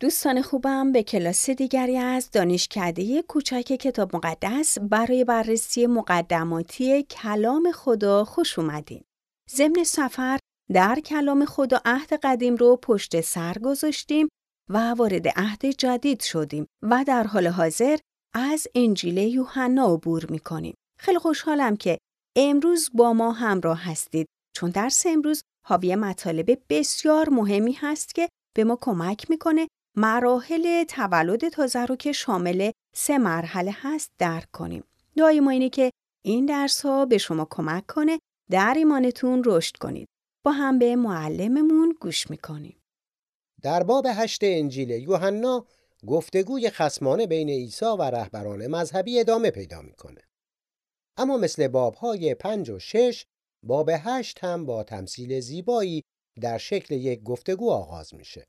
دوستان خوبم به کلاس دیگری از دانشکده کوچک کتاب مقدس برای بررسی مقدماتی کلام خدا خوش اومدین. ضمن سفر در کلام خدا عهد قدیم رو پشت سر گذاشتیم و وارد عهد جدید شدیم و در حال حاضر از انجیل یوحنا عبور می‌کنیم. خیلی خوشحالم که امروز با ما همراه هستید چون درس امروز حاوی مطالب بسیار مهمی هست که به ما کمک می‌کنه مراحل تولد تازه رو که شامل سه مرحله هست درک کنیم. دعای ما اینه که این درس ها به شما کمک کنه در ایمانتون رشد کنید. با هم به معلممون گوش می‌کنیم. در باب هشت انجیل یوحنا گفتگوی خسمانه بین عیسی و رهبران مذهبی ادامه پیدا می‌کنه. اما مثل بابهای پنج و شش باب هشت هم با تمثیل زیبایی در شکل یک گفتگو آغاز میشه.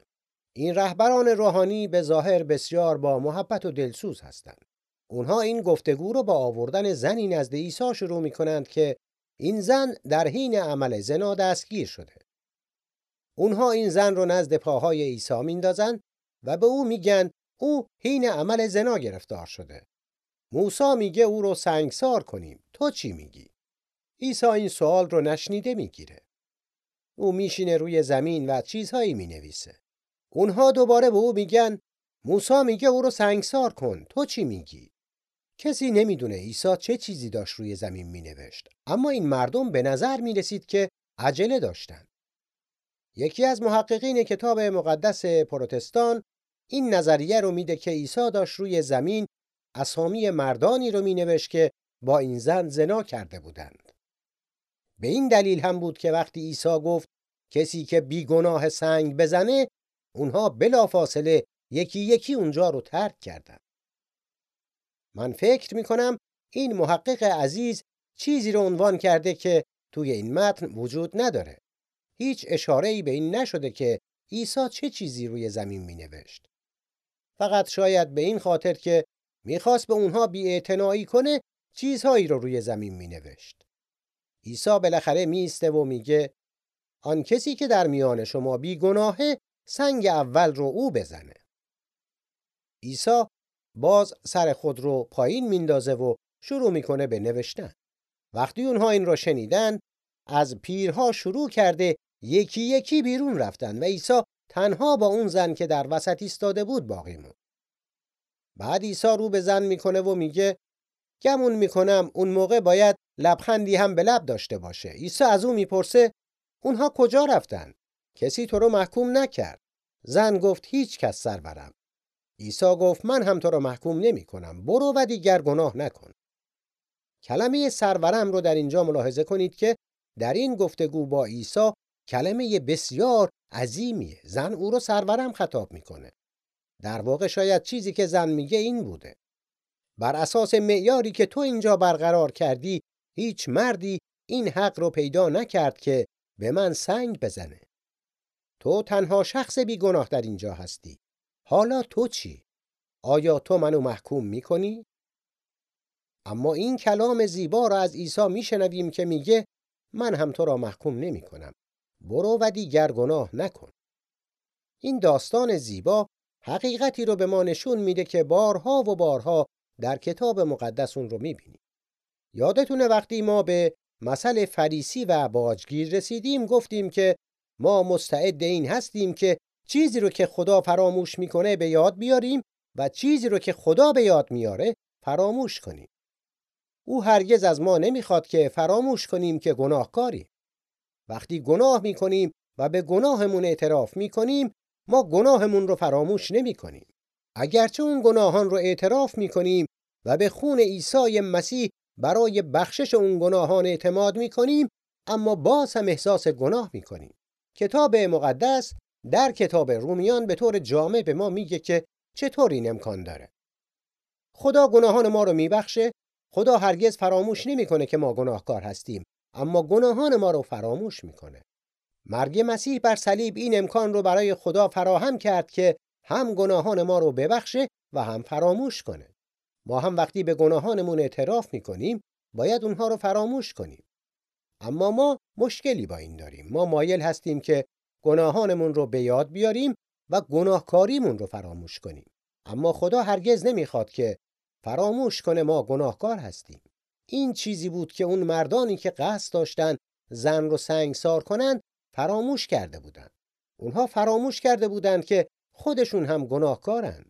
این رهبران روحانی به ظاهر بسیار با محبت و دلسوز هستند. اونها این گفتگو رو با آوردن زنی نزد عیسی شروع می کنند که این زن در حین عمل زنا دستگیر شده. اونها این زن رو نزد پاهای عیسی میندازند و به او میگن او حین عمل زنا گرفتار شده. موسی میگه او رو سنگسار کنیم. تو چی میگی؟ عیسی این سوال رو نشنیده می‌گیره. او میشینه روی زمین و چیزهایی می‌نویسه. اونها دوباره به او میگن موسی میگه او رو سنگسار کن تو چی میگی؟ کسی نمی‌دونه عیسی چه چیزی داشت روی زمین مینوشت اما این مردم به نظر می‌رسید که عجله داشتن. یکی از محققین کتاب مقدس پروتستان این نظریه رو میده که عیسی داشت روی زمین اسامی مردانی رو مینوشت که با این زن زنا کرده بودند. به این دلیل هم بود که وقتی عیسی گفت کسی که بیگناه سنگ بزنه اونها بلافاصله یکی یکی اونجا رو ترک کردند. من فکر می کنم این محقق عزیز چیزی رو عنوان کرده که توی این متن وجود نداره. هیچ اشاره به این نشده که عیسی چه چیزی روی زمین می نوشت. فقط شاید به این خاطر که می‌خواست به اونها بیاعتنایی کنه چیزهایی رو روی زمین می نوشت. عیسی بالاخره میسته و میگه آن کسی که در میان شما بیگناهه سنگ اول رو او بزنه. عیسی باز سر خود رو پایین میندازه و شروع می‌کنه به نوشتن. وقتی اونها این رو شنیدن از پیرها شروع کرده یکی یکی بیرون رفتن و عیسی تنها با اون زن که در وسط ایستاده بود باقی موند. بعد عیسی رو به زن می‌کنه و میگه گمون می‌کنم اون موقع باید لبخندی هم به لب داشته باشه. عیسی از او می‌پرسه اونها کجا رفتن؟ کسی تو رو محکوم نکرد. زن گفت هیچ کس سرورم. عیسی گفت من هم تو رو محکوم نمی کنم. برو و دیگر گناه نکن. کلمه سرورم رو در اینجا ملاحظه کنید که در این گفتگو با عیسی کلمه بسیار عظیمیه. زن او رو سرورم خطاب می‌کنه. در واقع شاید چیزی که زن میگه این بوده. بر اساس معیاری که تو اینجا برقرار کردی هیچ مردی این حق رو پیدا نکرد که به من سنگ بزنه. تو تنها شخص بیگناه در اینجا هستی. حالا تو چی؟ آیا تو منو محکوم می‌کنی؟ اما این کلام زیبا را از عیسی میشنویم که میگه من هم تو را محکوم نمی کنم. برو و دیگر گناه نکن. این داستان زیبا حقیقتی رو به ما نشون میده که بارها و بارها در کتاب مقدس اون رو می‌بینیم. یادتونه وقتی ما به مسئله فریسی و باجگیر رسیدیم گفتیم که ما مستعد این هستیم که چیزی رو که خدا فراموش می‌کنه به یاد بیاریم و چیزی رو که خدا به یاد میاره فراموش کنیم. او هرگز از ما نمی‌خواد که فراموش کنیم که گناهکاریم. وقتی گناه می‌کنیم و به گناهمون اعتراف می‌کنیم ما گناهمون رو فراموش نمی‌کنیم. اگرچه اون گناهان رو اعتراف می‌کنیم و به خون عیسی مسیح برای بخشش اون گناهان اعتماد می‌کنیم اما باز هم احساس گناه می‌کنیم. کتاب مقدس در کتاب رومیان به طور جامع به ما میگه که چطور این امکان داره. خدا گناهان ما رو میبخشه، خدا هرگز فراموش نمی‌کنه که ما گناهکار هستیم، اما گناهان ما رو فراموش می‌کنه. مرگ مسیح بر صلیب این امکان رو برای خدا فراهم کرد که هم گناهان ما رو ببخشه و هم فراموش کنه. ما هم وقتی به گناهانمون اعتراف می‌کنیم، باید اونها رو فراموش کنیم. اما ما مشکلی با این داریم ما مایل هستیم که گناهانمون رو به یاد بیاریم و گناهکاریمون رو فراموش کنیم اما خدا هرگز نمی‌خواد که فراموش کنه ما گناهکار هستیم این چیزی بود که اون مردانی که قصد داشتن زن رو سنگسار کنن فراموش کرده بودند. اونها فراموش کرده بودند که خودشون هم گناهکارن.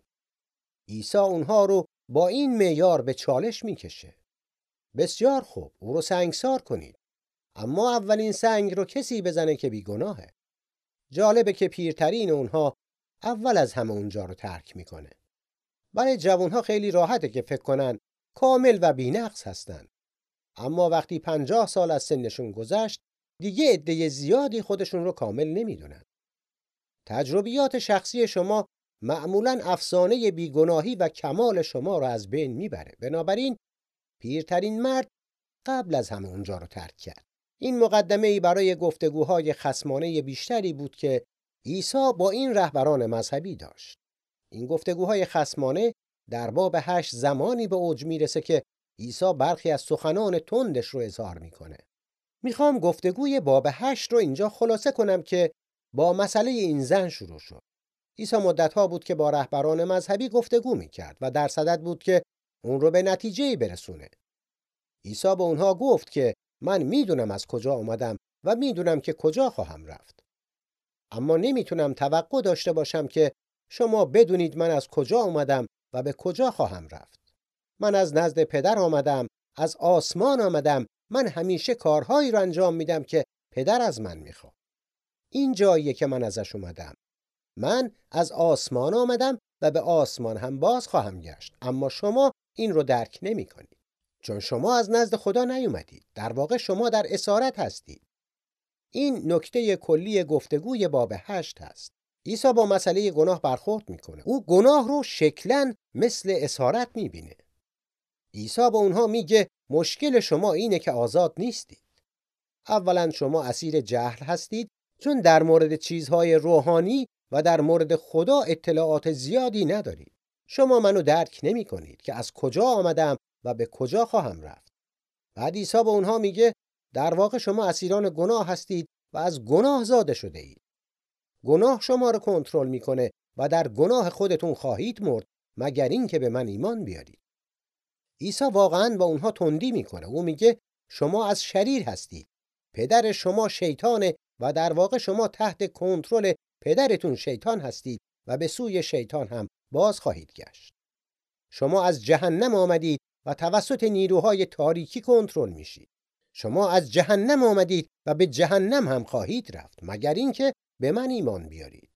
عیسی اونها رو با این معیار به چالش می‌کشه. بسیار خوب، او رو سنگسار کنید. اما اولین سنگ رو کسی بزنه که بیگناهه. جالبه که پیرترین اونها اول از همه اونجا رو ترک می‌کنه. برای جوانها خیلی راحته که فکر کنن کامل و بینقص هستن. اما وقتی پنجاه سال از سنشون گذشت دیگه عده زیادی خودشون رو کامل نمی‌دونن. تجربیات شخصی شما معمولا افسانه بیگناهی و کمال شما رو از بین می‌بره. بنابراین پیرترین مرد قبل از همه اونجا رو ترک کرد. این مقدمه ای برای گفتگوهای خسمانه بیشتری بود که عیسی با این رهبران مذهبی داشت. این گفتگوهای خسمانه در باب هشت زمانی به اوج می‌رسه که عیسی برخی از سخنان تندش رو اظهار می‌کنه. می‌خوام گفتگوی باب هشت رو اینجا خلاصه کنم که با مسئله این زن شروع شد. عیسی مدتها بود که با رهبران مذهبی گفتگو می‌کرد و در صدد بود که اون رو به نتیجه برسونه. عیسی به اونها گفت که من می‌دونم از کجا آمدم و می‌دونم که کجا خواهم رفت. اما نمی‌تونم توقع داشته باشم که شما بدونید من از کجا آمدم و به کجا خواهم رفت. من از نزد پدر آمدم، از آسمان آمدم من همیشه کارهایی رو انجام میدم که پدر از من می‌خواد. این جاییه که من ازش اومدم. من از آسمان آمدم و به آسمان هم باز خواهم گشت. اما شما این رو درک نمی کنید. چون شما از نزد خدا نیومدید. در واقع شما در اسارت هستید. این نکته کلی گفتگوی باب هشت هست. عیسی با مسئله گناه برخورد می‌کنه. او گناه رو شکلا مثل اسارت می‌بینه. عیسی به اونها میگه مشکل شما اینه که آزاد نیستید. اولا شما اسیر جهل هستید چون در مورد چیزهای روحانی و در مورد خدا اطلاعات زیادی ندارید. شما منو درک نمی کنید که از کجا آمدم و به کجا خواهم رفت. بعد عیسی به اونها میگه در واقع شما اسیران گناه هستید و از گناه زاده شده اید. گناه شما رو کنترل می‌کنه و در گناه خودتون خواهید مرد مگر اینکه به من ایمان بیارید. عیسی واقعا با اونها تندی می‌کنه. او میگه شما از شریر هستید. پدر شما شیطانه و در واقع شما تحت کنترل پدرتون شیطان هستید و به سوی شیطان هم باز خواهید گشت. شما از جهنم آمدید و توسط نیروهای تاریکی کنترل میشید. شما از جهنم آمدید و به جهنم هم خواهید رفت مگر اینکه به من ایمان بیارید.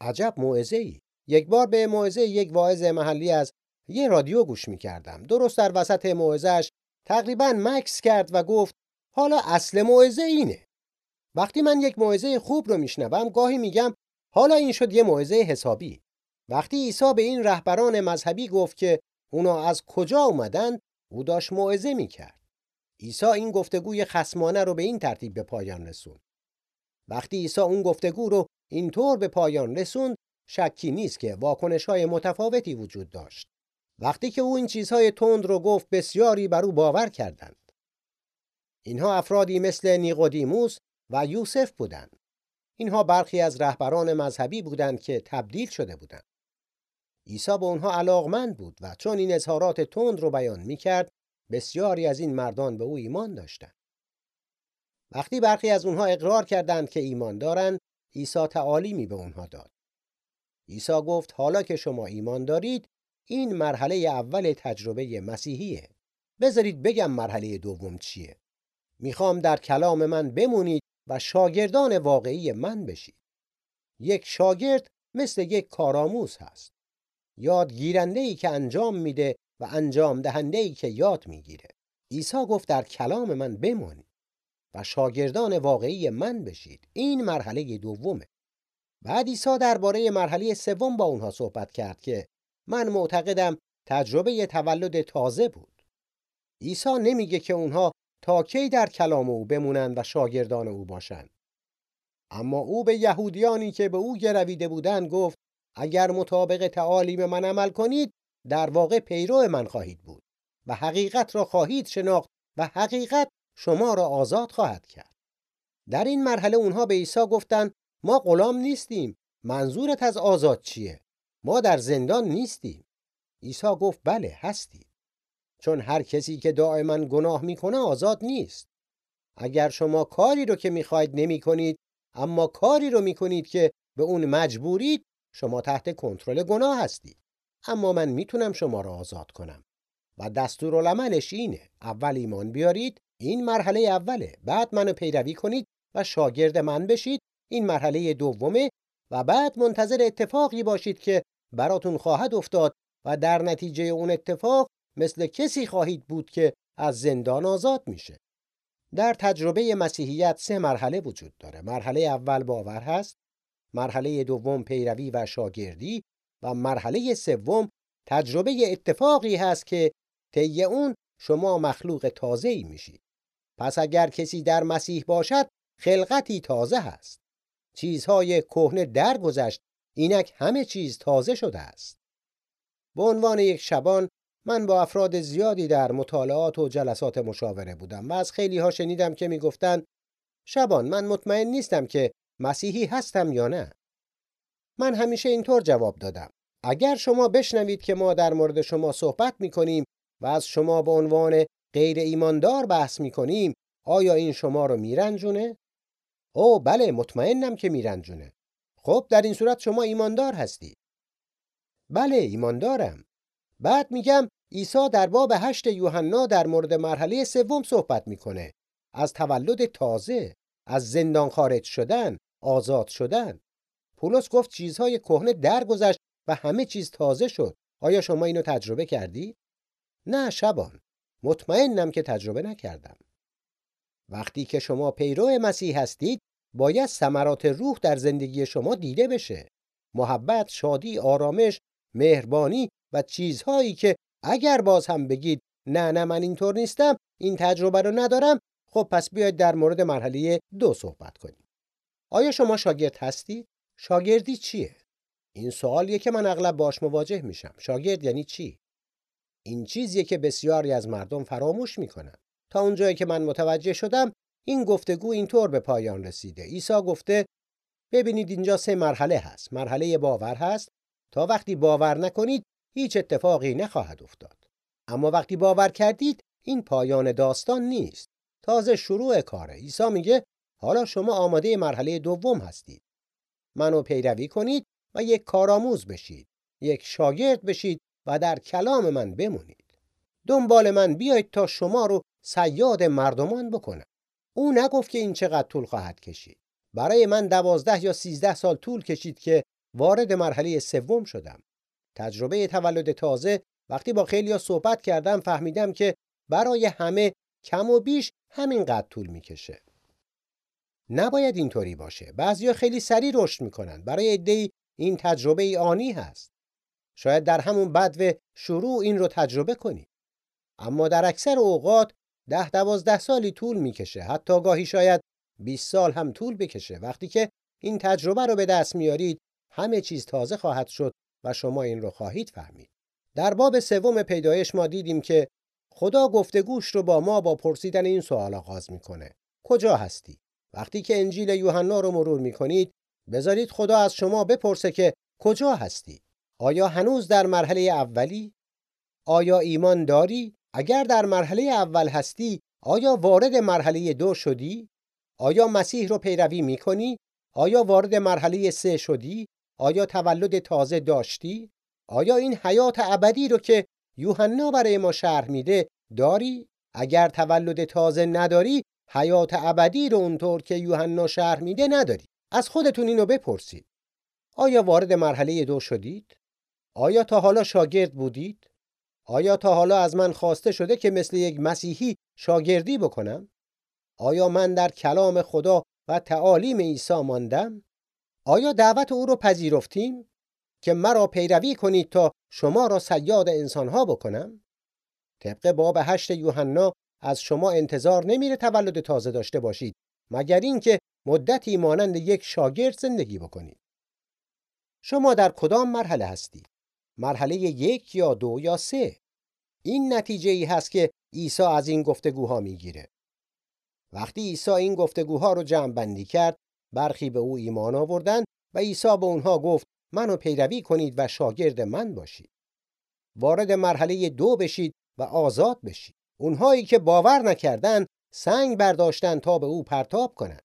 عجب موعظه ای. یک بار به موعظه یک واعظ محلی از یه رادیو گوش می‌کردم. درست در وسط موعظهش تقریبا مکس کرد و گفت حالا اصل موعظه اینه. وقتی من یک موعظه خوب رو میشنوم گاهی میگم حالا این شد یه موعظه حسابی. وقتی عیسی به این رهبران مذهبی گفت که اونا از کجا اومدن او داشت موعظه می‌کرد. عیسی این گفتگوی خسمانه رو به این ترتیب به پایان رسوند. وقتی عیسی اون گفتگو رو اینطور به پایان رسوند شکی نیست که واکنش های متفاوتی وجود داشت. وقتی که او این چیزهای تند رو گفت بسیاری بر او باور کردند. اینها افرادی مثل نیقودیموس و یوسف بودند. اینها برخی از رهبران مذهبی بودند که تبدیل شده بودند. عیسی به اونها علاقمند بود و چون این اظهارات تند رو بیان می‌کرد بسیاری از این مردان به او ایمان داشتند. وقتی برخی از اونها اقرار کردند که ایمان دارند، عیسی تعالیمی به اونها داد. عیسی گفت حالا که شما ایمان دارید، این مرحله اول تجربه مسیحیه. بذارید بگم مرحله دوم چیه. می‌خوام در کلام من بمونید و شاگردان واقعی من بشید. یک شاگرد مثل یک کارآموز هست. یادگیرنده ای که انجام میده و انجام دهنده ای که یاد می‌گیره. عیسی گفت در کلام من بمانید و شاگردان واقعی من بشید. این مرحله دومه. بعد عیسی درباره مرحله سوم با اونها صحبت کرد که من معتقدم تجربه تولد تازه بود. عیسی نمیگه که اونها تا کی در کلام او بمونند و شاگردان او باشند. اما او به یهودیانی که به او گرویده بودند گفت اگر مطابق تعالیم من عمل کنید در واقع پیرو من خواهید بود و حقیقت را خواهید شناخت و حقیقت شما را آزاد خواهد کرد. در این مرحله اونها به عیسی گفتند ما غلام نیستیم منظورت از آزاد چیه؟ ما در زندان نیستیم. عیسی گفت بله هستی. چون هر کسی که دائما گناه می‌کنه آزاد نیست. اگر شما کاری رو که می‌خواید نمی کنید اما کاری رو می‌کنید که به اون مجبورید شما تحت کنترل گناه هستید. اما من می‌تونم شما را آزاد کنم. و دستورالعملش اینه. اول ایمان بیارید این مرحله اوله. بعد منو پیروی کنید و شاگرد من بشید. این مرحله دومه و بعد منتظر اتفاقی باشید که براتون خواهد افتاد و در نتیجه اون اتفاق مثل کسی خواهید بود که از زندان آزاد میشه. در تجربه مسیحیت سه مرحله وجود داره. مرحله اول باور هست، مرحله دوم پیروی و شاگردی و مرحله سوم تجربه اتفاقی هست که طی اون شما مخلوق تازه ای میشید. پس اگر کسی در مسیح باشد خلقتی تازه هست. چیزهای کهنه درگذشت اینک همه چیز تازه شده است. به عنوان یک شبان من با افراد زیادی در مطالعات و جلسات مشاوره بودم و از خیلی ها شنیدم که می‌گفتند شبان من مطمئن نیستم که مسیحی هستم یا نه. من همیشه اینطور جواب دادم. اگر شما بشنوید که ما در مورد شما صحبت می کنیم و از شما به عنوان غیر ایماندار بحث می کنیم آیا این شما رو میرنجونه؟ او بله مطمئنم که میرنجونه. خب در این صورت شما ایماندار هستید. بله ایماندارم. بعد میگم عیسی در باب هشت یوحنا در مورد مرحله سوم صحبت می‌کنه. از تولد تازه، از زندان خارج شدن، آزاد شدن. پولس گفت چیزهای کهنه درگذشت و همه چیز تازه شد. آیا شما اینو تجربه کردی؟ نه شبان. مطمئنم که تجربه نکردم. وقتی که شما پیرو مسیح هستید، باید ثمرات روح در زندگی شما دیده بشه. محبت، شادی، آرامش، مهربانی و چیزهایی که اگر باز هم بگید نه نه من اینطور نیستم این تجربه رو ندارم خب پس بیاید در مورد مرحله دو صحبت کنیم آیا شما شاگرد هستید شاگردی چیه؟ این سوالیه که من اغلب باش مواجه میشم. شاگرد یعنی چی؟ این چیزیه که بسیاری از مردم فراموش می‌کنن. تا اونجایی که من متوجه شدم این گفتگو اینطور به پایان رسیده. عیسی گفته ببینید اینجا سه مرحله هست. مرحله باور هست. تا وقتی باور نکنید هیچ اتفاقی نخواهد افتاد. اما وقتی باور کردید این پایان داستان نیست. تازه شروع کاره. عیسی میگه حالا شما آماده مرحله دوم هستید. منو پیروی کنید و یک کارآموز بشید. یک شاگرد بشید و در کلام من بمونید. دنبال من بیایید تا شما رو سیاد مردمان بکنم. او نگفت که این چقدر طول خواهد کشید. برای من دوازده یا سیزده سال طول کشید که وارد مرحله سوم شدم. تجربه تولد تازه وقتی با خیلیا صحبت کردم فهمیدم که برای همه کم و بیش همینقدر طول می‌کشه. نباید اینطوری باشه. بعضیا خیلی سریع رشد می‌کنن. برای عده‌ای این تجربه ای آنی هست. شاید در همون بدو شروع این رو تجربه کنی. اما در اکثر اوقات ده دوازده سالی طول می‌کشه. حتی گاهی شاید 20 سال هم طول بکشه. وقتی که این تجربه رو به دست میارید همه چیز تازه خواهد شد و شما این رو خواهید فهمید. در باب سوم پیدایش ما دیدیم که خدا گفتگوش رو با ما با پرسیدن این سوال آغاز می‌کنه. کجا هستی؟ وقتی که انجیل یوحنا رو مرور می‌کنید بذارید خدا از شما بپرسه که کجا هستی؟ آیا هنوز در مرحله اولی؟ آیا ایمان داری؟ اگر در مرحله اول هستی آیا وارد مرحله دو شدی؟ آیا مسیح رو پیروی می‌کنی؟ آیا وارد مرحله سه شدی؟ آیا تولد تازه داشتی؟ آیا این حیات ابدی رو که یوحنا برای ما شرح میده داری؟ اگر تولد تازه نداری حیات ابدی رو اونطور که یوحنا شرح میده نداری. از خودتون اینو بپرسید. آیا وارد مرحله دو شدید؟ آیا تا حالا شاگرد بودید؟ آیا تا حالا از من خواسته شده که مثل یک مسیحی شاگردی بکنم؟ آیا من در کلام خدا و تعالیم عیسی ماندم؟ آیا دعوت او رو پذیرفتیم که مرا پیروی کنید تا شما را سیاد انسانها بکنم؟ طبق باب هشت یوحنا از شما انتظار نمیره تولد تازه داشته باشید مگر اینکه مدتی مانند یک شاگرد زندگی بکنید. شما در کدام مرحله هستید؟ مرحله یک یا دو یا سه؟ این نتیجه ای هست که عیسی از این گفتگوها می‌گیره. وقتی عیسی این گفتگوها رو جمع بندی کرد، برخی به او ایمان آوردن و عیسی به اونها گفت منو پیروی کنید و شاگرد من باشید وارد مرحله دو بشید و آزاد بشید اونهایی که باور نکردن سنگ برداشتن تا به او پرتاب کنند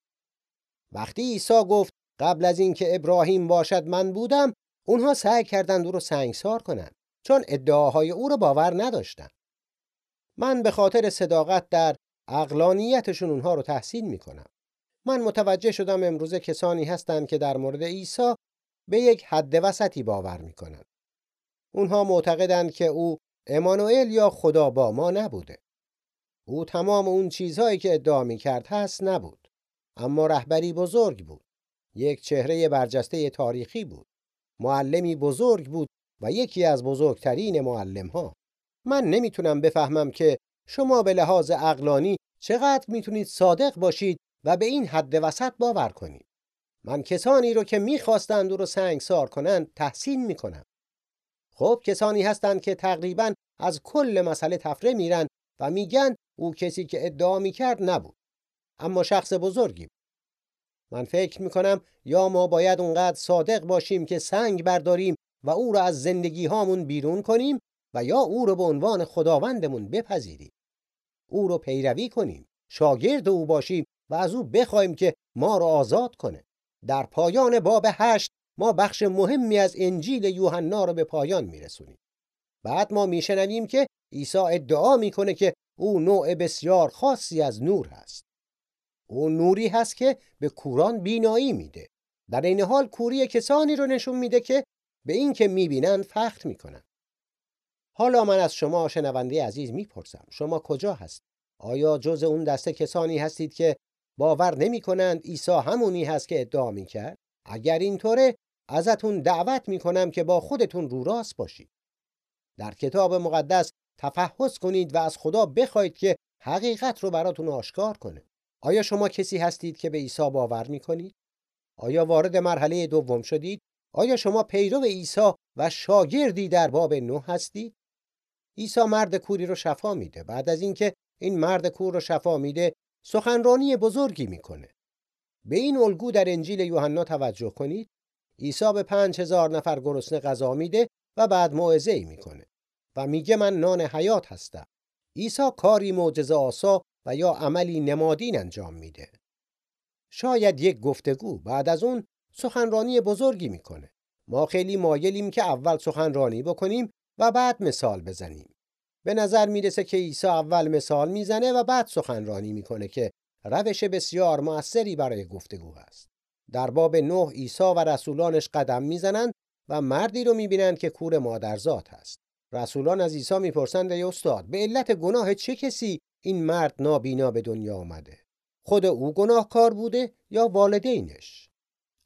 وقتی عیسی گفت قبل از اینکه ابراهیم باشد من بودم اونها سعی کردند او رو سنگسار کنند چون ادعاهای او رو باور نداشتند. من به خاطر صداقت در اقلانیتشون اونها رو تحسین می‌کنم. من متوجه شدم امروزه کسانی هستند که در مورد عیسی به یک حد وسطی باور می‌کنند. اونها معتقدند که او امانوئل یا خدا با ما نبوده. او تمام اون چیزهایی که ادعا می‌کرد هست نبود. اما رهبری بزرگ بود. یک چهره برجسته تاریخی بود. معلمی بزرگ بود و یکی از بزرگترین معلم ها من نمی‌تونم بفهمم که شما به لحاظ اقلانی چقدر می‌تونید صادق باشید و به این حد وسط باور کنید. من کسانی رو که می‌خواستند او رو سنگسار کنند تحسین می‌کنم. خب کسانی هستند که تقریبا از کل مسئله تفره میرن و میگن او کسی که ادعا می‌کرد نبود. اما شخص بزرگی. بود. من فکر می‌کنم یا ما باید اونقدر صادق باشیم که سنگ برداریم و او را از زندگی هامون بیرون کنیم و یا او رو به عنوان خداوندمون بپذیریم. او رو پیروی کنیم شاگرد او باشیم و از او بخوایم که ما رو آزاد کنه. در پایان باب هشت ما بخش مهمی از انجیل یوحنا رو به پایان میرسونیم. بعد ما میشنویم که عیسی ادعا می‌کنه که او نوع بسیار خاصی از نور هست. او نوری هست که به کوران بینایی میده. در این حال کوری کسانی رو نشون میده که به این که می‌بینن فخر می‌کنن حالا من از شما شنونده عزیز می‌پرسم شما کجا هست آیا جز اون دسته کسانی هستید که باور نمی کنند عیسی همونی هست که ادعا می کرد؟ اگر اینطوره ازتون دعوت می کنم که با خودتون رو راست باشید. در کتاب مقدس تفحص کنید و از خدا بخواید که حقیقت رو براتون آشکار کنه. آیا شما کسی هستید که به عیسی باور می کنید؟ آیا وارد مرحله دوم شدید؟ آیا شما پیرو عیسی و شاگردی در باب نه هستید؟ عیسی مرد کوری رو شفا میده. بعد از اینکه این مرد کور رو شفا میده، سخنرانی بزرگی می‌کنه. به این الگو در انجیل یوحنا توجه کنید. عیسی به پنج هزار نفر گرسنه غذا میده و بعد موعظه ای می‌کنه و میگه من نان حیات هستم. عیسی کاری معجزه آسا و یا عملی نمادین انجام میده. شاید یک گفتگو بعد از اون سخنرانی بزرگی می‌کنه. ما خیلی مایلیم که اول سخنرانی بکنیم و بعد مثال بزنیم. به نظر می‌رسه که عیسی اول مثال می‌زنه و بعد سخنرانی می‌کنه که روش بسیار موثری برای گفتگو هست. در باب نه عیسی و رسولانش قدم می‌زنند و مردی رو می‌بینند که کور مادرزاد هست. رسولان از عیسی می‌پرسند ای استاد به علت گناه چه کسی این مرد نابینا به دنیا آمده؟ خود او گناهکار بوده یا والدینش؟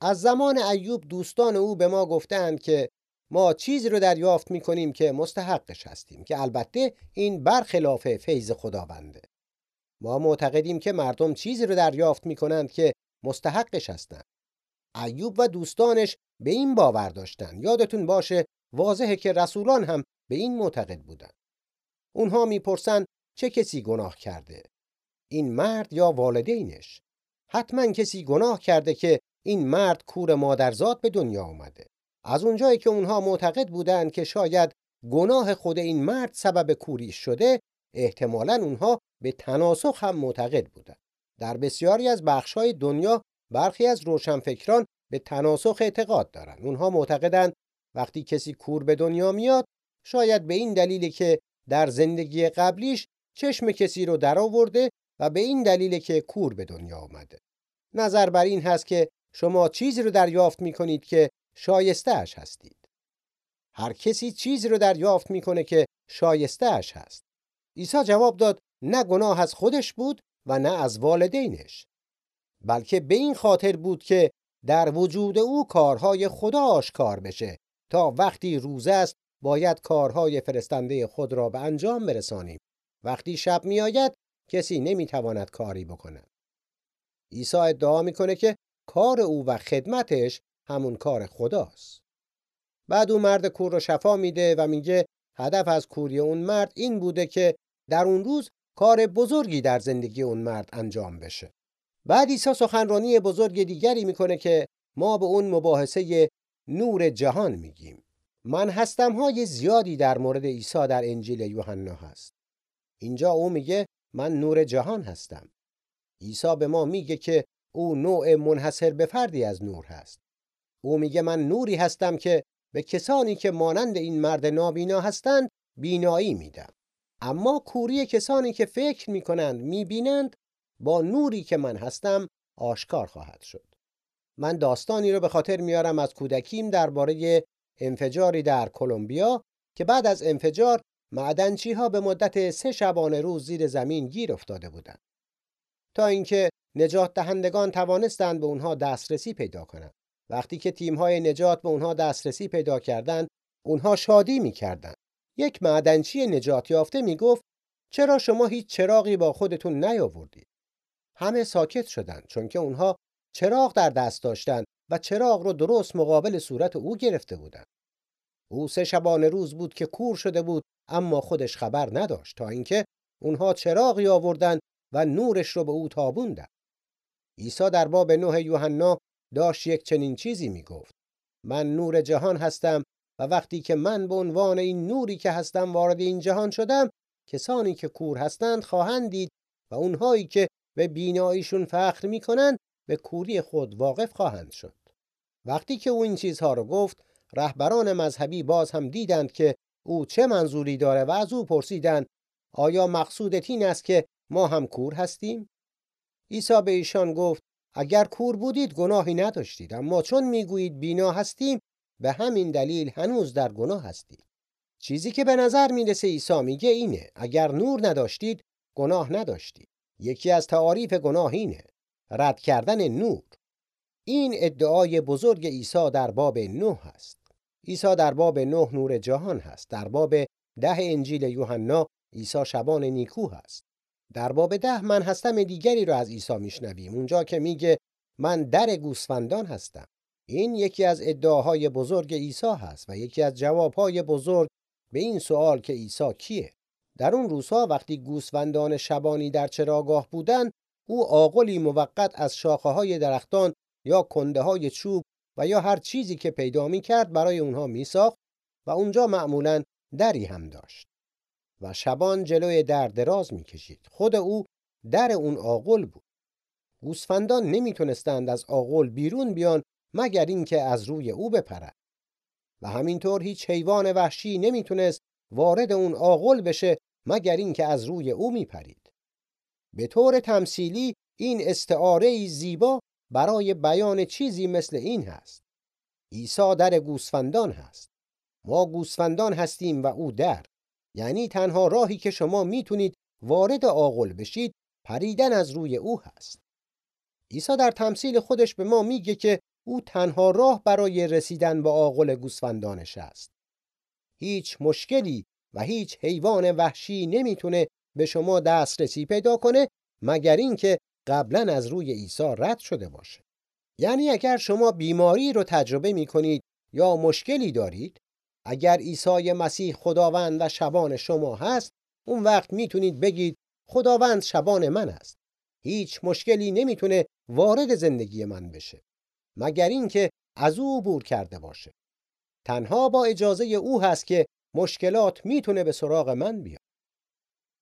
از زمان ایوب دوستان او به ما گفتند که ما چیزی رو دریافت می‌کنیم که مستحقش هستیم که البته این برخلاف فیض خداونده ما معتقدیم که مردم چیزی رو دریافت می‌کنند که مستحقش هستند ایوب و دوستانش به این باور داشتن. یادتون باشه واضحه که رسولان هم به این معتقد بودند اونها می‌پرسن چه کسی گناه کرده؟ این مرد یا والدینش؟ حتما کسی گناه کرده که این مرد کور مادرزاد به دنیا آمده از اونجایی که اونها معتقد بودند که شاید گناه خود این مرد سبب کوریش شده احتمالا اونها به تناسخ هم معتقد بودند در بسیاری از بخشهای دنیا برخی از روشنفکران به تناسخ اعتقاد دارند اونها معتقدند وقتی کسی کور به دنیا میاد شاید به این دلیل که در زندگی قبلیش چشم کسی رو درآورده و به این دلیل که کور به دنیا آمده نظر بر این هست که شما چیزی رو دریافت می‌کنید که شایسته اش هستید. هر کسی چیزی رو دریافت می‌کنه که شایسته اش هست. عیسی جواب داد نه گناه از خودش بود و نه از والدینش. بلکه به این خاطر بود که در وجود او کارهای خدا آشکار بشه تا وقتی روز است باید کارهای فرستنده خود را به انجام برسانیم. وقتی شب میآید کسی نمی‌تواند کاری بکند. عیسی ادعا می‌کنه که کار او و خدمتش همون کار خداست بعد اون مرد کور رو شفا میده و میگه هدف از کوری اون مرد این بوده که در اون روز کار بزرگی در زندگی اون مرد انجام بشه بعد عیسی سخنرانی بزرگ دیگری می‌کنه که ما به اون مباحثه نور جهان میگیم. من هستم های زیادی در مورد عیسی در انجیل یوحنا هست. اینجا او میگه من نور جهان هستم. عیسی به ما میگه که او نوع منحصر به فردی از نور هست. او میگه من نوری هستم که به کسانی که مانند این مرد نابینا هستند بینایی میدم. اما کوری کسانی که فکر می‌کنند می‌بینند با نوری که من هستم آشکار خواهد شد. من داستانی رو به خاطر میارم از کودکیم درباره انفجاری در کلمبیا که بعد از انفجار معدنچی ها به مدت سه شبانه روز زیر زمین گیر افتاده بودند. تا اینکه نجات دهندگان توانستند به اونها دسترسی پیدا کنند. وقتی که تیم های نجات به اونها دسترسی پیدا کردند اونها شادی می‌کردند. یک معدنچی نجات یافته می‌گفت چرا شما هیچ چراغی با خودتون نیاوردید؟ همه ساکت شدند چون که اونها چراغ در دست داشتند و چراغ رو درست مقابل صورت او گرفته بودند. او سه شبانه روز بود که کور شده بود اما خودش خبر نداشت تا اینکه اونها چراغی آوردند و نورش رو به او تابوندند. عیسی در باب نه یوحنا داشت یک چنین چیزی می‌گفت. من نور جهان هستم و وقتی که من به عنوان این نوری که هستم وارد این جهان شدم کسانی که کور هستند خواهند دید و اونهایی که به بیناییشون فخر می‌کنند به کوری خود واقف خواهند شد. وقتی که او این چیزها رو گفت رهبران مذهبی باز هم دیدند که او چه منظوری داره و از او پرسیدند آیا مقصودت این است که ما هم کور هستیم؟ عیسی به ایشان گفت اگر کور بودید گناهی نداشتید اما چون می‌گویید بینا هستیم به همین دلیل هنوز در گناه هستید. چیزی که به نظر می‌رسه عیسی میگه اینه اگر نور نداشتید گناه نداشتید. یکی از تعاریف گناه اینه رد کردن نور این ادعای بزرگ عیسی در باب نه هست. عیسی در باب نه نور جهان هست. در باب ده انجیل یوحنا عیسی شبان نیکو هست. در باب ده من هستم دیگری رو از عیسی میشنویم. اونجا که میگه من در گوسفندان هستم. این یکی از ادعاهای بزرگ عیسی هست و یکی از جوابهای بزرگ به این سوال که عیسی کیه. در اون روزها وقتی گوسفندان شبانی در چراگاه بودند او آقلی موقت از شاخه های درختان یا کنده های چوب و یا هر چیزی که پیدا می کرد برای اونها می ساخت و اونجا معمولا دری هم داشت و شبان جلوی در دراز می کشید. خود او در اون آقل بود. گوسفندان نمی‌تونستند از آقل بیرون بیان مگر اینکه از روی او بپرد. و همینطور هیچ حیوان وحشی نمی‌تونست وارد اون آقل بشه مگر اینکه از روی او میپرید. به طور تمثیلی این استعاره زیبا برای بیان چیزی مثل این هست. عیسی در گوسفندان هست. ما گوسفندان هستیم و او در. یعنی تنها راهی که شما می‌تونید وارد آغل بشید پریدن از روی او هست. عیسی در تمثیل خودش به ما میگه که او تنها راه برای رسیدن به آغل گوسفندانش است. هیچ مشکلی و هیچ حیوان وحشی نمی‌تونه به شما دسترسی پیدا کنه مگر اینکه قبلا از روی عیسی رد شده باشه. یعنی اگر شما بیماری رو تجربه می کنید یا مشکلی دارید اگر عیسی مسیح خداوند و شبان شما هست اون وقت می‌تونید بگید خداوند شبان من است هیچ مشکلی نمی‌تونه وارد زندگی من بشه مگر اینکه از او عبور کرده باشه تنها با اجازه او هست که مشکلات می‌تونه به سراغ من بیاد.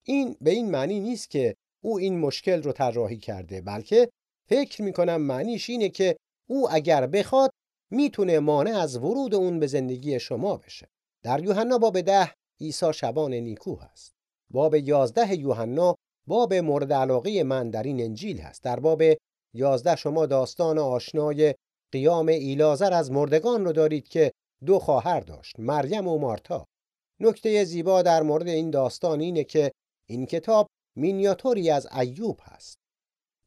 این به این معنی نیست که او این مشکل رو طراحی کرده بلکه فکر می‌کنم معنیش اینه که او اگر بخواد می‌تونه مانع از ورود اون به زندگی شما بشه. در یوحنا باب ده عیسی شبان نیکو هست. باب یازده یوحنا باب مورد علاقه من در این انجیل هست. در باب یازده شما داستان آشنای قیام ایلازر از مردگان رو دارید که دو خواهر داشت مریم و مارتا. نکته زیبا در مورد این داستان اینه که این کتاب مینیاتوری از ایوب هست.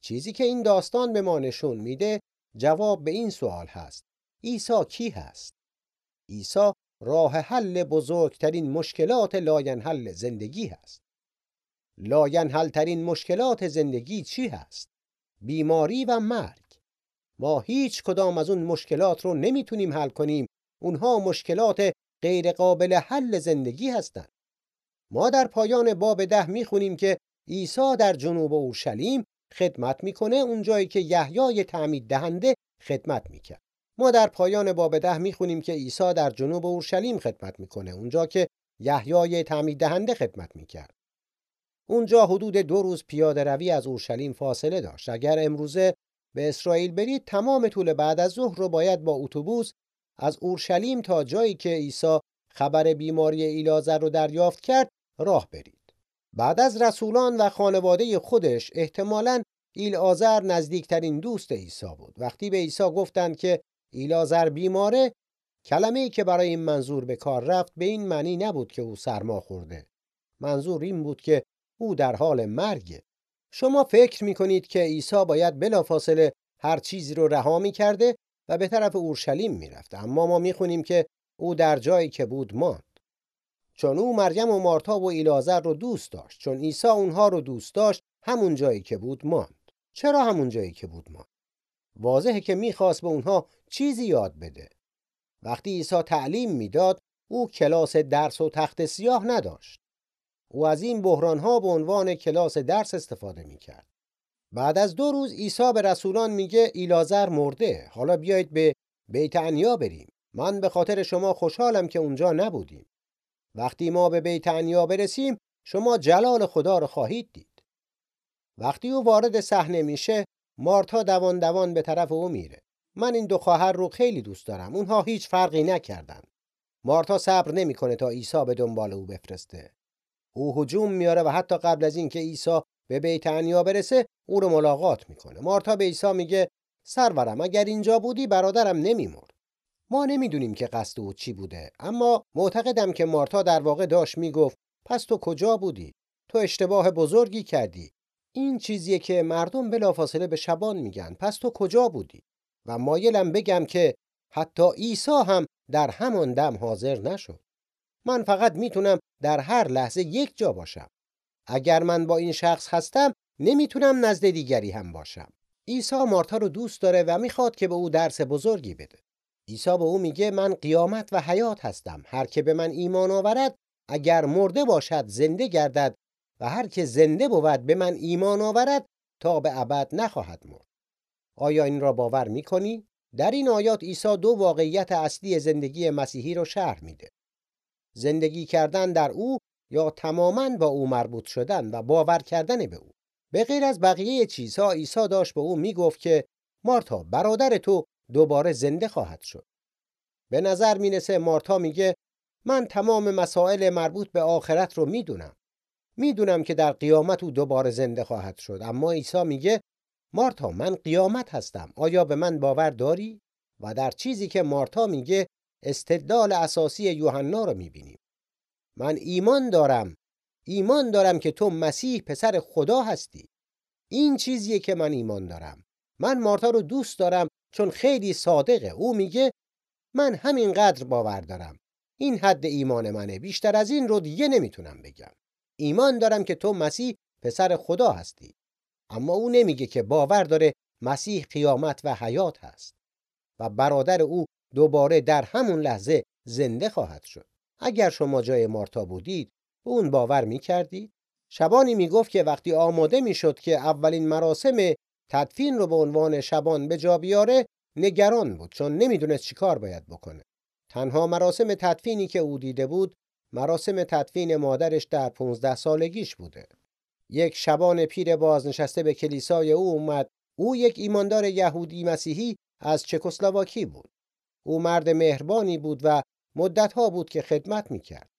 چیزی که این داستان به ما نشون میده جواب به این سوال هست. عیسی کی هست؟ عیسی راه حل بزرگترین مشکلات لاینحل زندگی هست. لاینحل ترین مشکلات زندگی چی هست؟ بیماری و مرگ. ما هیچ کدام از اون مشکلات رو نمی‌تونیم حل کنیم. اونها مشکلات غیر قابل حل زندگی هستند. ما در پایان باب ده می‌خونیم که عیسی در جنوب اورشلیم خدمت می‌کنه اون جایی که یحیای تعمید دهنده خدمت می‌کرد. ما در پایان باب ده می‌خونیم که عیسی در جنوب اورشلیم خدمت می‌کنه اونجا که یحیای تعمید دهنده خدمت می‌کرد. اونجا حدود دو روز پیاده روی از اورشلیم فاصله داشت. اگر امروزه به اسرائیل برید تمام طول بعد از ظهر رو باید با اتوبوس از اورشلیم تا جایی که عیسی خبر بیماری ایلازر رو دریافت کرد راه برید. بعد از رسولان و خانواده خودش احتمالاً ایلازر نزدیکترین دوست عیسی بود. وقتی به عیسی گفتند که ایلازر بیماره کلمه ای که برای این منظور به کار رفت به این معنی نبود که او سرما خورده. منظور این بود که او در حال مرگه. شما فکر می کنید که عیسی باید بلافاصله هر چیزی رو رها می کرده و به طرف اورشلیم می رفته. اما ما می خونیم که او در جایی که بود ماند. چون او مریم و مارتا و ایلازر رو دوست داشت. چون عیسی اونها رو دوست داشت همون جایی که بود ماند. چرا همون جایی که بود ماند؟ واضحه که می‌خواست به اونها چیزی یاد بده. وقتی عیسی تعلیم می‌داد او کلاس درس و تخت سیاه نداشت. او از این ها به عنوان کلاس درس استفاده می‌کرد. بعد از دو روز عیسی به رسولان میگه ایلازر مرده. حالا بیایید به بیت انیا بریم. من به خاطر شما خوشحالم که اونجا نبودیم. وقتی ما به بیت انیا برسیم شما جلال خدا رو خواهید دید. وقتی او وارد صحنه میشه مارتا دوان دوان به طرف او میره. من این دو خواهر رو خیلی دوست دارم. اونها هیچ فرقی نکردن. مارتا صبر نمی‌کنه تا عیسی به دنبال او بفرسته. او هجوم میاره و حتی قبل از اینکه عیسی به بیت عنیا برسه او رو ملاقات می‌کنه. مارتا به عیسی میگه سرورم اگر اینجا بودی برادرم نمیمرد. ما نمی‌دونیم که قصد او چی بوده اما معتقدم که مارتا در واقع داشت می‌گفت پس تو کجا بودی؟ تو اشتباه بزرگی کردی. این چیزیه که مردم بلافاصله به شبان میگن. پس تو کجا بودی؟ و مایلم بگم که حتی عیسی هم در همان دم حاضر نشد. من فقط می‌تونم در هر لحظه یک جا باشم. اگر من با این شخص هستم نمی‌تونم نزد دیگری هم باشم. عیسی مارتا رو دوست داره و می‌خواد که به او درس بزرگی بده. عیسی به او میگه من قیامت و حیات هستم. هر که به من ایمان آورد اگر مرده باشد زنده گردد و هر که زنده بود به من ایمان آورد تا به ابد نخواهد مرد. آیا این را باور می‌کنی؟ در این آیات عیسی دو واقعیت اصلی زندگی مسیحی رو شرح میده. زندگی کردن در او یا تماما با او مربوط شدن و باور کردن به او. به غیر از بقیه چیزها عیسی داشت به او می‌گفت که مارتا برادر تو دوباره زنده خواهد شد. به نظر مینسه مارتا میگه من تمام مسائل مربوط به آخرت رو می‌دونم. می‌دونم که در قیامت او دوباره زنده خواهد شد. اما عیسی میگه مارتا من قیامت هستم. آیا به من باور داری؟ و در چیزی که مارتا میگه استدلال اساسی یوحنا رو می‌بینیم. من ایمان دارم. ایمان دارم که تو مسیح پسر خدا هستی. این چیزیه که من ایمان دارم. من مارتا رو دوست دارم چون خیلی صادقه. او میگه من همینقدر باور دارم. این حد ایمان منه. بیشتر از این رو دیگه نمی‌تونم بگم. ایمان دارم که تو مسیح پسر خدا هستی. اما او نمیگه که باور داره مسیح قیامت و حیات هست و برادر او دوباره در همون لحظه زنده خواهد شد. اگر شما جای مارتا بودید به اون باور می کردید؟ شبانی می گفت که وقتی آماده می شد که اولین مراسم تدفین رو به عنوان شبان به جا بیاره نگران بود چون نمی‌دونست چیکار باید بکنه. تنها مراسم تدفینی که او دیده بود مراسم تدفین مادرش در 15 سالگیش بوده. یک شبان پیر بازنشسته به کلیسای او اومد. او یک ایماندار یهودی مسیحی از چکسلواکی بود. او مرد مهربانی بود و مدتها بود که خدمت می‌کرد.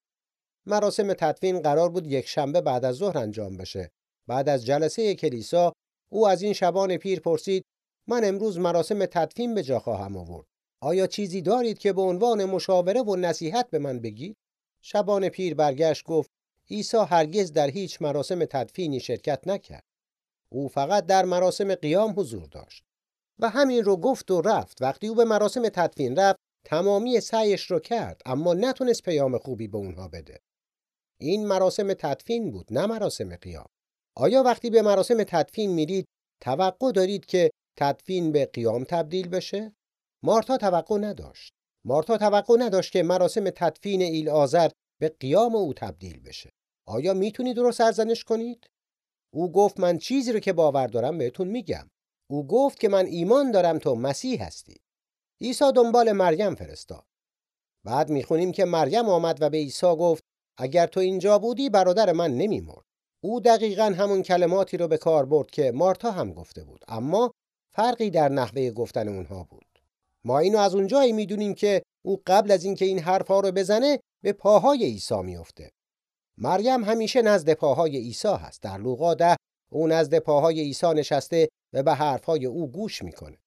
مراسم تدفین قرار بود یک شنبه بعد از ظهر انجام بشه. بعد از جلسه کلیسا او از این شبان پیر پرسید من امروز مراسم تدفین به جا خواهم آورد. آیا چیزی دارید که به عنوان مشاوره و نصیحت به من بگید؟ شبان پیر برگشت گفت عیسی هرگز در هیچ مراسم تدفینی شرکت نکرد. او فقط در مراسم قیام حضور داشت. و همین رو گفت و رفت وقتی او به مراسم تدفین رفت تمامی سعیش رو کرد اما نتونست پیام خوبی به اونها بده. این مراسم تدفین بود نه مراسم قیام. آیا وقتی به مراسم تدفین میرید توقع دارید که تدفین به قیام تبدیل بشه؟ مارتا توقع نداشت. مارتا توقع نداشت که مراسم تدفین ایل آذر به قیام او تبدیل بشه. آیا می‌تونید رو سرزنش کنید؟ او گفت من چیزی رو که باور دارم بهتون میگم. او گفت که من ایمان دارم تو مسیح هستی. عیسی دنبال مریم فرستاد. بعد می‌خونیم که مریم آمد و به عیسی گفت اگر تو اینجا بودی برادر من نمیمرد. او دقیقا همون کلماتی رو به کار برد که مارتا هم گفته بود اما فرقی در نحوه گفتن اونها بود. ما اینو از اونجایی می‌دونیم که او قبل از اینکه این حرفها رو بزنه به پاهای عیسی میفته مریم همیشه نزد پاهای عیسی هست. در لوقا ده او نزد پاهای عیسی نشسته و به حرفهای او گوش می‌کنه.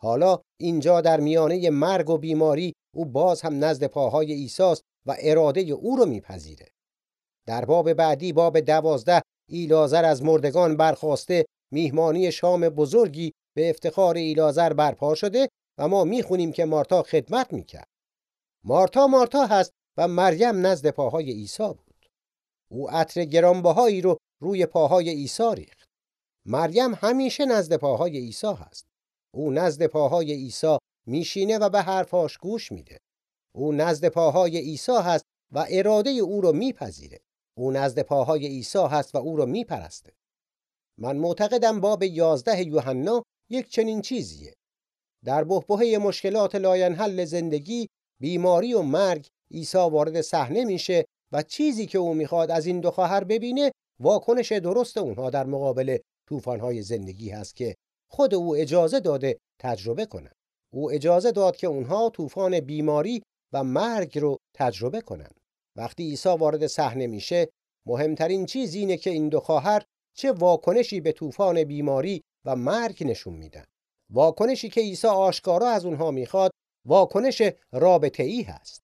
حالا اینجا در میانه مرگ و بیماری او باز هم نزد پاهای عیسی و اراده او رو میپذیره. در باب بعدی باب دوازده ایلازر از مردگان برخواسته میهمانی شام بزرگی به افتخار ایلازر برپا شده و ما می‌خونیم که مارتا خدمت می‌کرد. مارتا مارتا هست و مریم نزد پاهای عیسی بود. او عطر گرانبهایی رو روی پاهای عیسی ریخت. مریم همیشه نزد پاهای عیسی هست. او نزد پاهای عیسی میشینه و به حرفاش گوش میده. او نزد پاهای عیسی هست و اراده او رو میپذیره. او نزد پاهای عیسی هست و او رو میپرسته. من معتقدم باب یازده یوحنا یک چنین چیزیه. در بحبوحه مشکلات لاینحل زندگی بیماری و مرگ عیسی وارد صحنه میشه و چیزی که او می‌خواد از این دو خواهر ببینه واکنش درست اونها در مقابل طوفان‌های زندگی هست که خود او اجازه داده تجربه کنند. او اجازه داد که اونها طوفان بیماری و مرگ رو تجربه کنند. وقتی عیسی وارد صحنه میشه مهمترین چیز اینه که این دو خواهر چه واکنشی به طوفان بیماری و مرگ نشون میدن. واکنشی که عیسی آشکارا از اونها می‌خواد واکنش رابطه ای هست.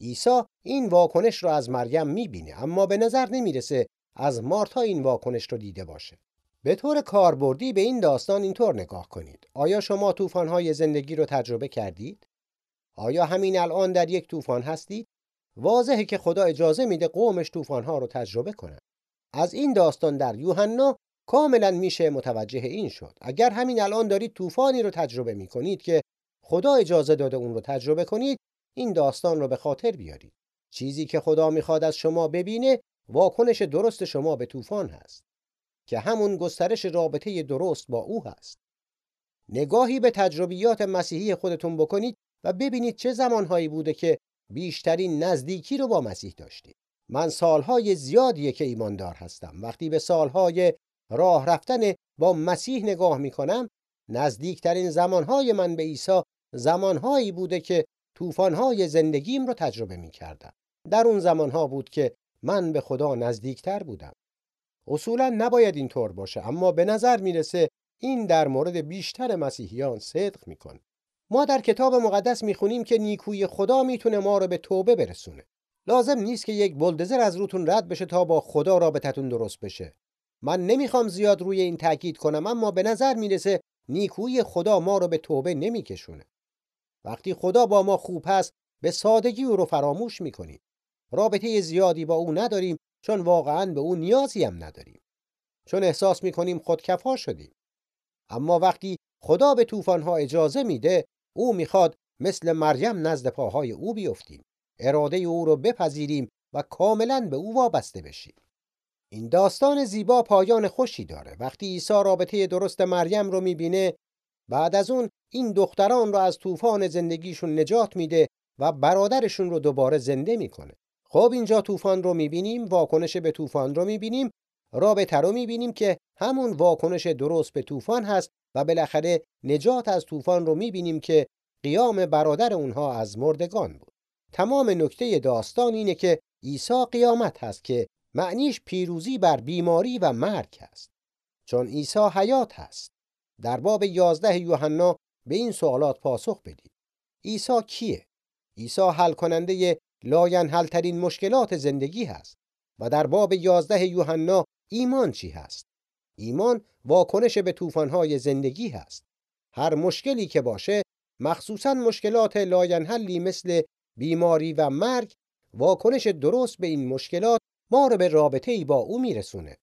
عیسی این واکنش رو از مریم می‌بینه اما به نظر نمی‌رسه از مارتا این واکنش رو دیده باشه. به طور کاربردی به این داستان اینطور نگاه کنید. آیا شما طوفان‌های زندگی رو تجربه کردید؟ آیا همین الان در یک طوفان هستید؟ واضحه که خدا اجازه میده قومش طوفان‌ها رو تجربه کنن. از این داستان در یوحنا کاملا میشه متوجه این شد. اگر همین الان دارید طوفانی رو تجربه می‌کنید که خدا اجازه داده اون رو تجربه کنید، این داستان رو به خاطر بیارید. چیزی که خدا می‌خواد از شما ببینه واکنش درست شما به طوفان هست. که همون گسترش رابطه درست با او هست. نگاهی به تجربیات مسیحی خودتون بکنید و ببینید چه زمانهایی بوده که بیشترین نزدیکی رو با مسیح داشتید. من سالهای زیادیه که ایماندار هستم. وقتی به سالهای راه رفتن با مسیح نگاه می‌کنم نزدیکترین زمانهای من به عیسی زمانهایی بوده که طوفانهای زندگیم رو تجربه می‌کردم. در اون زمانها بود که من به خدا نزدیکتر بودم. اصولا نباید اینطور باشه اما به نظر می‌رسه این در مورد بیشتر مسیحیان صدق می‌کنه ما در کتاب مقدس می‌خونیم که نیکوی خدا می‌تونه ما رو به توبه برسونه. لازم نیست که یک بلدزر از روتون رد بشه تا با خدا رابطتون درست بشه. من نمی‌خوام زیاد روی این تاکید کنم اما به نظر می‌رسه نیکویی خدا ما رو به توبه نمیکشونه. وقتی خدا با ما خوب هست به سادگی او رو فراموش می‌کنیم. رابطه زیادی با او نداریم چون واقعا به او نیازی هم نداریم. چون احساس می‌کنیم خودکفا شدیم. اما وقتی خدا به طوفانها اجازه میده او می‌خواد مثل مریم نزد پاهای او بیفتیم. اراده او رو بپذیریم و کاملا به او وابسته بشیم. این داستان زیبا پایان خوشی داره. وقتی عیسی رابطه درست مریم رو می‌بینه بعد از اون این دختران رو از طوفان زندگیشون نجات میده و برادرشون رو دوباره زنده می‌کنه. خب اینجا طوفان رو می‌بینیم واکنش به طوفان رو می‌بینیم رابطه رو می‌بینیم که همون واکنش درست به طوفان هست و بالاخره نجات از طوفان رو می‌بینیم که قیام برادر اونها از مردگان بود. تمام نکته داستان اینه که عیسی قیامت هست که معنیش پیروزی بر بیماری و مرگ هست. چون عیسی حیات هست. در باب یازده یوحنا به این سوالات پاسخ بدید. عیسی کیه؟ عیسی حل کننده لاینحل ترین مشکلات زندگی هست و در باب یازده یوحنا ایمان چی هست؟ ایمان واکنش به طوفان‌های زندگی هست. هر مشکلی که باشه مخصوصا مشکلات لاینحلی مثل بیماری و مرگ واکنش درست به این مشکلات ما رو به رابطه ای با او میرسونه.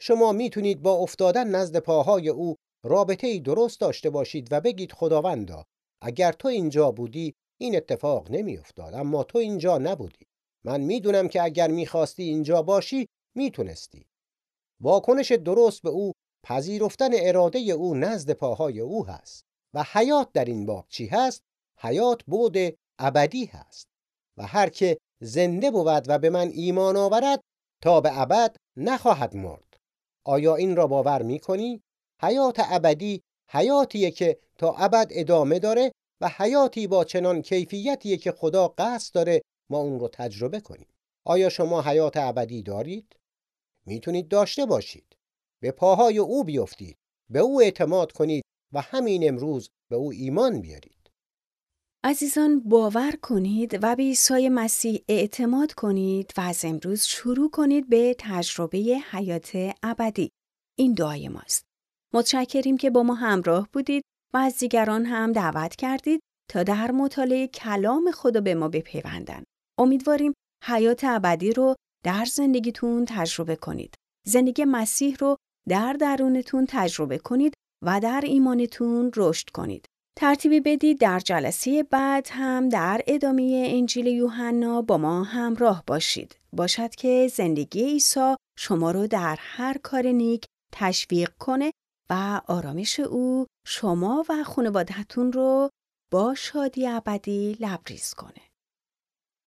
شما می‌تونید با افتادن نزد پاهای او رابطه ای درست داشته باشید و بگید خداوندا اگر تو اینجا بودی این اتفاق نمیافتاد اما تو اینجا نبودی. من می‌دونم که اگر می‌خواستی اینجا باشی می‌تونستی. واکنش درست به او پذیرفتن اراده او نزد پاهای او هست. و حیات در این باب چی هست؟ حیات بود ابدی هست. و هر که زنده بود و به من ایمان آورد تا به ابد نخواهد مرد. آیا این را باور می کنی؟ حیات ابدی حیاتیه که تا ابد ادامه داره و حیاتی با چنان کیفیتیه که خدا قصد داره ما اون رو تجربه کنیم آیا شما حیات ابدی دارید؟ می‌تونید داشته باشید به پاهای او بیفتید به او اعتماد کنید و همین امروز به او ایمان بیارید عزیزان باور کنید و به عیسی مسیح اعتماد کنید و از امروز شروع کنید به تجربه حیات ابدی. این دعای ماست. متشکریم که با ما همراه بودید و از دیگران هم دعوت کردید تا در مطالعه کلام خدا به ما بپیوندن. امیدواریم حیات ابدی رو در زندگیتون تجربه کنید. زندگی مسیح رو در درونتون تجربه کنید و در ایمانتون رشد کنید. ترتیبی بدید در جلسه بعد هم در ادامه انجیل یوحنا با ما همراه باشید. باشد که زندگی عیسی شما رو در هر کار نیک تشویق کنه و آرامش او شما و خانوادهتون رو با شادی ابدی لبریز کنه.